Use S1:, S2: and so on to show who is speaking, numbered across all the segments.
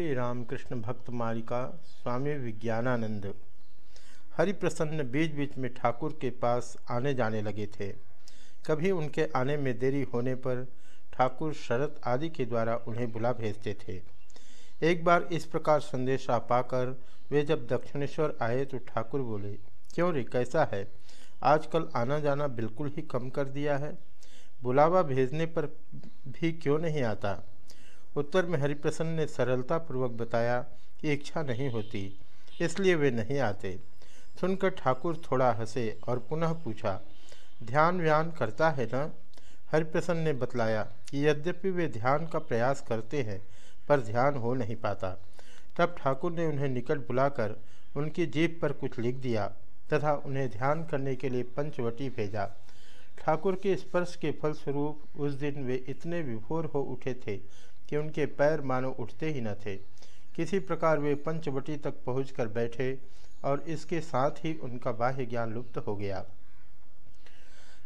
S1: श्री रामकृष्ण भक्त मालिका स्वामी विज्ञानानंद। हरिप्रसन्न बीच बीच में ठाकुर के पास आने जाने लगे थे। कभी उनके आने में देरी होने पर ठाकुर शरत आदि के द्वारा उन्हें बुला भेजते थे। एक बार इस प्रकार संदेशा पाकर वे जब दक्षिणेश्वर आए तो ठाकुर बोले, क्यों रे, कैसा है? आजकल आना जाना बिल्कुल ही कम कर दिया है। बुलावा भेजने पर भी क्यों नहीं आता? उत्तर में हरिप्रसन्न ने सरलतापूर्वक बताया कि इच्छा नहीं होती, इसलिए वे नहीं आते। सुनकर ठाकुर थोड़ा हंसे और पुनः पूछा, ध्यान व्यान करता है न? हरिप्रसन्न ने बतलाया कि यद्यपि वे ध्यान का प्रयास करते हैं, पर ध्यान हो नहीं पाता। तब ठाकुर ने उन्हें निकट बुलाकर उनकी जीप पर कुछ लिख दिया तथा उन्हें ध्यान करने के लिए पंचवटी भेजा। ठाकुर के स्पर्श के फलस्वरूप उस दिन वे इतने विभोर हो उठे थे कि उनके पैर मानो उठते ही न थे। किसी प्रकार वे पंचवटी तक पहुंचकर बैठे और इसके साथ ही उनका बाह्य ज्ञान लुप्त हो गया।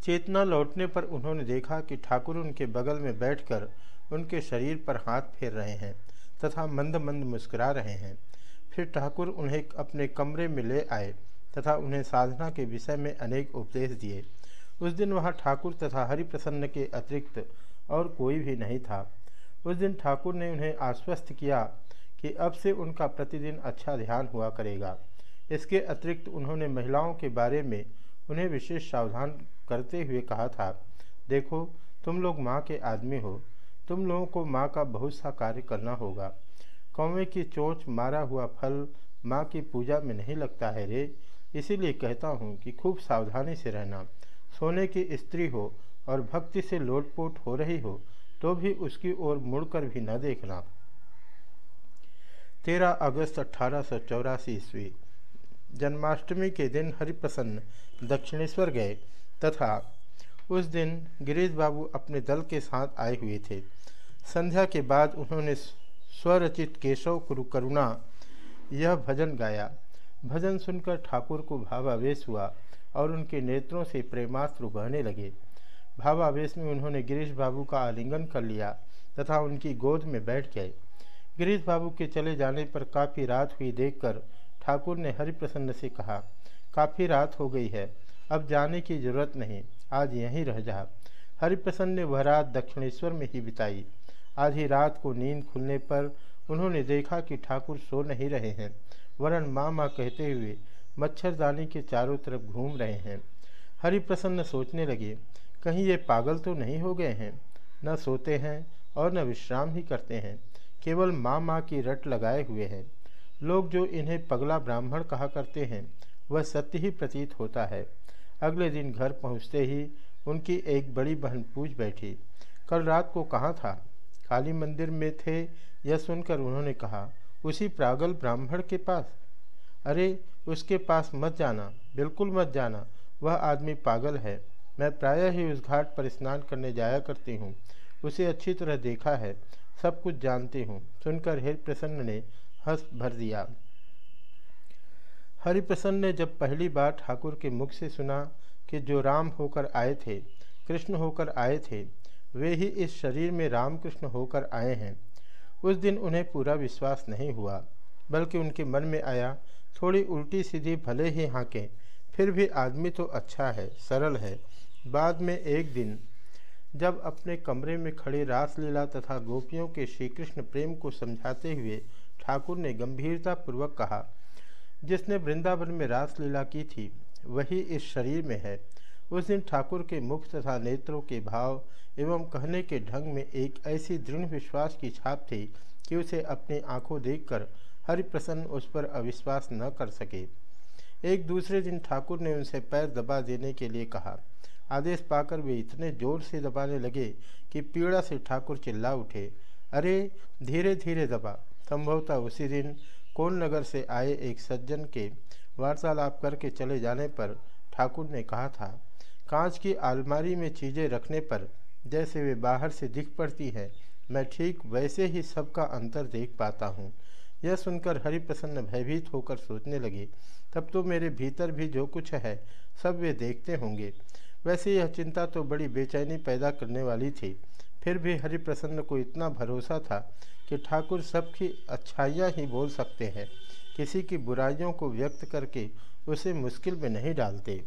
S1: चेतना लौटने पर उन्होंने देखा कि ठाकुर उनके बगल में बैठकर उनके शरीर पर हाथ फेर रहे हैं तथा मंद मंद मुस्कुरा रहे हैं। फिर ठाकुर उन्हें अपने कमरे में ले आए तथा उन्हें साधना के विषय में अनेक उपदेश दिए। उस दिन वहाँ ठाकुर तथा हरिप्रसन्न के अतिरिक्त और कोई भी नहीं था। उस दिन ठाकुर ने उन्हें आश्वस्त किया कि अब से उनका प्रतिदिन अच्छा ध्यान हुआ करेगा। इसके अतिरिक्त उन्होंने महिलाओं के बारे में उन्हें विशेष सावधान करते हुए कहा था, देखो, तुम लोग माँ के आदमी हो। तुम लोगों को माँ का बहुत सा कार्य करना होगा। कौवे की चोच मारा हुआ फल माँ की पूजा में नहीं लगता है रे। इसीलिए कहता हूँ कि खूब सावधानी से रहना। सोने की स्त्री हो और भक्ति से लोटपोट हो रही हो तो भी उसकी ओर मुड़कर भी न देखना। तेरह अगस्त अठारह सौ चौरासी ईस्वी, जन्माष्टमी के दिन हरिप्रसन्न दक्षिणेश्वर गए तथा उस दिन गिरीश बाबू अपने दल के साथ आए हुए थे। संध्या के बाद उन्होंने स्वरचित केशव कुरु करुणा यह भजन गाया। भजन सुनकर ठाकुर को भावावेश हुआ। और उनके नेत्रों से प्रेमास्त्र बहने लगे। भावावेश में उन्होंने गिरीश बाबू का आलिंगन कर लिया तथा उनकी गोद में बैठ गए। गिरीश बाबू के चले जाने पर काफ़ी रात हुई देखकर ठाकुर ने हरिप्रसन्न से कहा, काफ़ी रात हो गई है, अब जाने की ज़रूरत नहीं, आज यहीं रह जा। हरिप्रसन्न ने वह रात दक्षिणेश्वर में ही बिताई। आधी रात को नींद खुलने पर उन्होंने देखा कि ठाकुर सो नहीं रहे हैं, वरन माँ माँ कहते हुए मच्छरदानी के चारों तरफ़ घूम रहे हैं। हरिप्रसन्न सोचने लगे, कहीं ये पागल तो नहीं हो गए हैं? न सोते हैं और न विश्राम ही करते हैं। केवल माँ माँ की रट लगाए हुए हैं। लोग जो इन्हें पगला ब्राह्मण कहा करते हैं, वह सत्य ही प्रतीत होता है। अगले दिन घर पहुँचते ही उनकी एक बड़ी बहन पूछ बैठी, कल रात को कहाँ था? काली मंदिर में थे? यह सुनकर उन्होंने कहा, उसी प्रागल ब्राह्मण के पास। अरे, उसके पास मत जाना, बिल्कुल मत जाना, वह आदमी पागल है। मैं प्रायः ही उस घाट पर स्नान करने जाया करती हूँ। उसे अच्छी तरह देखा है, सब कुछ जानती हूँ, सुनकर हरि प्रसन्न ने हंस भर दिया। हरिप्रसन्न ने जब पहली बार ठाकुर के मुख से सुना कि जो राम होकर आए थे, कृष्ण होकर आए थे, वे ही इस शरीर में रामकृष्ण होकर आए हैं। उस दिन उन्हें पूरा विश्वास नहीं हुआ, बल्कि उनके मन में आया थोड़ी उल्टी सीधी भले ही हाँकें, फिर भी आदमी तो अच्छा है, सरल है। बाद में एक दिन, जब अपने कमरे में खड़े रासलीला तथा गोपियों के श्री कृष्ण प्रेम को समझाते हुए ठाकुर ने गंभीरता पूर्वक कहा, जिसने वृंदावन में रासलीला की थी, वही इस शरीर में है। उस दिन ठाकुर के मुख तथा नेत्रों के भाव एवं कहने के ढंग में एक ऐसी दृढ़ विश्वास की छाप थी कि उसे अपनी आँखों देखकर हरिप्रसन्न उस पर अविश्वास न कर सके। एक दूसरे दिन ठाकुर ने उनसे पैर दबा देने के लिए कहा, आदेश पाकर वे इतने ज़ोर से दबाने लगे कि पीड़ा से ठाकुर चिल्ला उठे। अरे, धीरे धीरे दबा। संभवतः उसी दिन कोल नगर से आए एक सज्जन के वार्तालाप करके चले जाने पर ठाकुर ने कहा था, कांच की आलमारी में चीज़ें रखने पर जैसे वे बाहर से दिख पड़ती हैं, मैं ठीक वैसे ही सबका अंतर देख पाता हूँ। यह सुनकर हरिप्रसन्न भयभीत होकर सोचने लगे, तब तो मेरे भीतर भी जो कुछ है, सब वे देखते होंगे। वैसे यह चिंता तो बड़ी बेचैनी पैदा करने वाली थी। फिर भी हरिप्रसन्न को इतना भरोसा था कि ठाकुर सबकी अच्छाइयाँ ही बोल सकते हैं। किसी की बुराइयों को व्यक्त करके उसे मुश्किल में नहीं डालते।